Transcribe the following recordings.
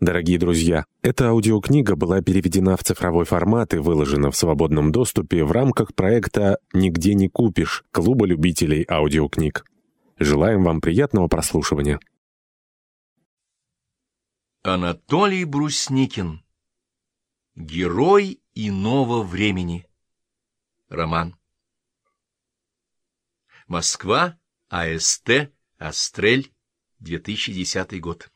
Дорогие друзья, эта аудиокнига была переведена в цифровой формат и выложена в свободном доступе в рамках проекта «Нигде не купишь» Клуба любителей аудиокниг. Желаем вам приятного прослушивания. Анатолий Брусникин Герой иного времени Роман Москва, АСТ, Астрель, 2010 год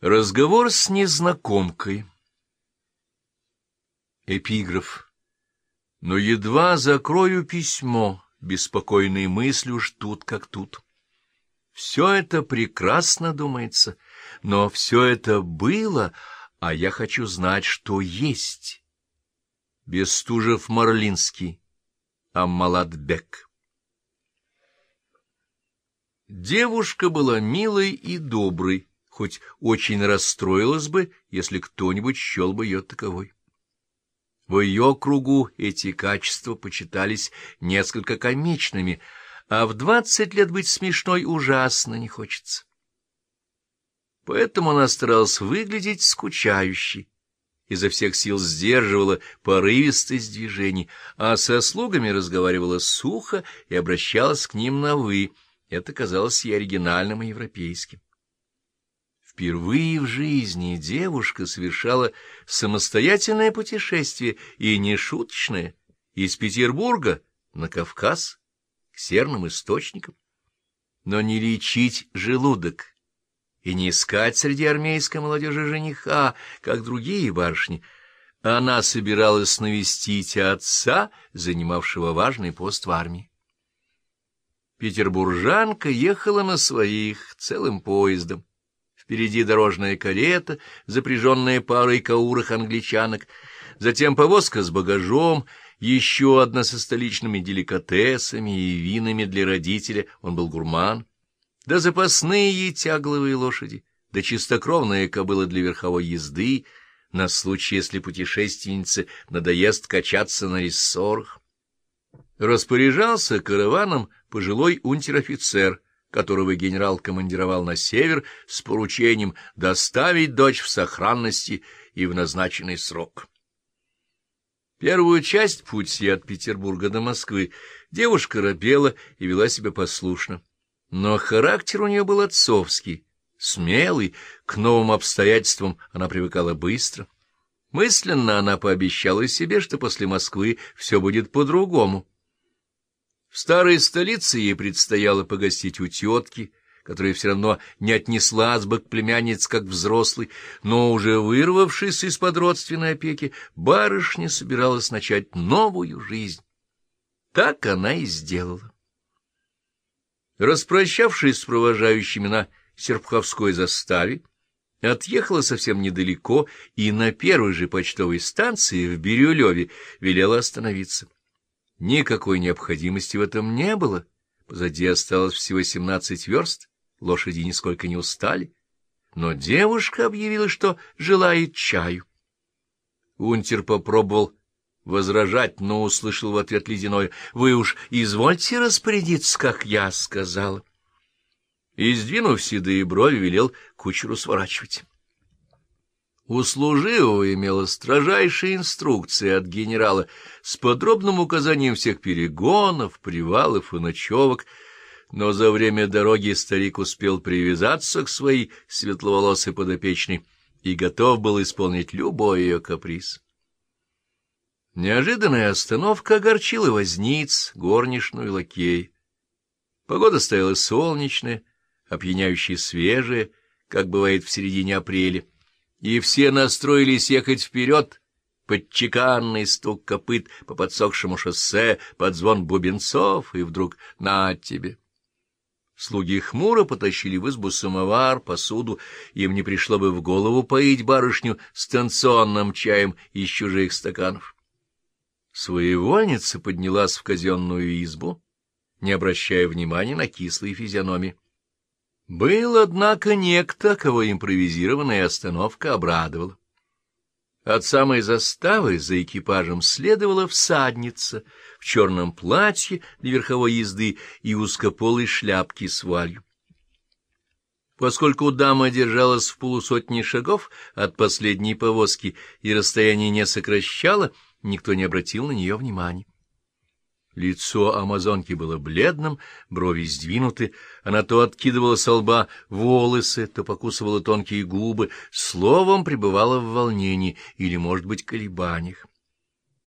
Разговор с незнакомкой. Эпиграф. Но едва закрою письмо, беспокойные мысли уж тут как тут. Все это прекрасно, думается, но все это было, а я хочу знать, что есть. Бестужев-Марлинский, Аммалатбек. Девушка была милой и доброй, хоть очень расстроилась бы, если кто-нибудь счел бы ее таковой. В ее кругу эти качества почитались несколько комичными, а в двадцать лет быть смешной ужасно не хочется. Поэтому она старалась выглядеть скучающей, изо всех сил сдерживала порывистость движений, а со слугами разговаривала сухо и обращалась к ним на «вы». Это казалось ей оригинальным и европейским. Впервые в жизни девушка совершала самостоятельное путешествие, и не шуточное, из Петербурга на Кавказ, к серным источникам. Но не лечить желудок и не искать среди армейской молодежи жениха, как другие барышни, она собиралась навестить отца, занимавшего важный пост в армии. Петербуржанка ехала на своих целым поездом впереди дорожная карета, запряженная парой каурых англичанок, затем повозка с багажом, еще одна со столичными деликатесами и винами для родителя, он был гурман, да запасные тягловые лошади, да чистокровная кобыла для верховой езды, на случай, если путешественнице надоест качаться на рессорах. Распоряжался караваном пожилой унтер-офицер — которого генерал командировал на север с поручением доставить дочь в сохранности и в назначенный срок. Первую часть пути от Петербурга до Москвы девушка робела и вела себя послушно. Но характер у нее был отцовский, смелый, к новым обстоятельствам она привыкала быстро. Мысленно она пообещала себе, что после Москвы все будет по-другому. В старой столице ей предстояло погостить у тетки, которая все равно не отнеслась бы к племяннице как взрослый, но уже вырвавшись из-под родственной опеки, барышня собиралась начать новую жизнь. Так она и сделала. Распрощавшись с провожающими на Серпховской заставе, отъехала совсем недалеко и на первой же почтовой станции в Бирюлеве велела остановиться. Никакой необходимости в этом не было. Позади осталось всего семнадцать верст, лошади нисколько не устали. Но девушка объявила, что желает чаю. Унтер попробовал возражать, но услышал в ответ ледяной. — Вы уж извольте распорядиться, как я сказала. И, сдвинув седые брови, велел кучеру сворачивать. У служивого имела строжайшие инструкции от генерала с подробным указанием всех перегонов, привалов и ночевок, но за время дороги старик успел привязаться к своей светловолосой подопечной и готов был исполнить любой ее каприз. Неожиданная остановка огорчила возниц, горничную и лакей. Погода стояла солнечная, опьяняющая свежая, как бывает в середине апреля и все настроились ехать вперед, под чеканный стук копыт по подсохшему шоссе, под звон бубенцов, и вдруг на тебе. Слуги хмуро потащили в избу самовар, посуду, им не пришло бы в голову поить барышню станционным чаем из чужих стаканов. Своевольница поднялась в казенную избу, не обращая внимания на кислые физиономии. Был, однако, некто, кого импровизированная остановка обрадовала. От самой заставы за экипажем следовала всадница в черном платье для верховой езды и узкополой шляпки с вуалью. Поскольку дама держалась в полусотни шагов от последней повозки и расстояние не сокращало, никто не обратил на нее внимания. Лицо амазонки было бледным, брови сдвинуты, она то откидывала со лба волосы, то покусывала тонкие губы, словом пребывала в волнении или, может быть, колебаниях.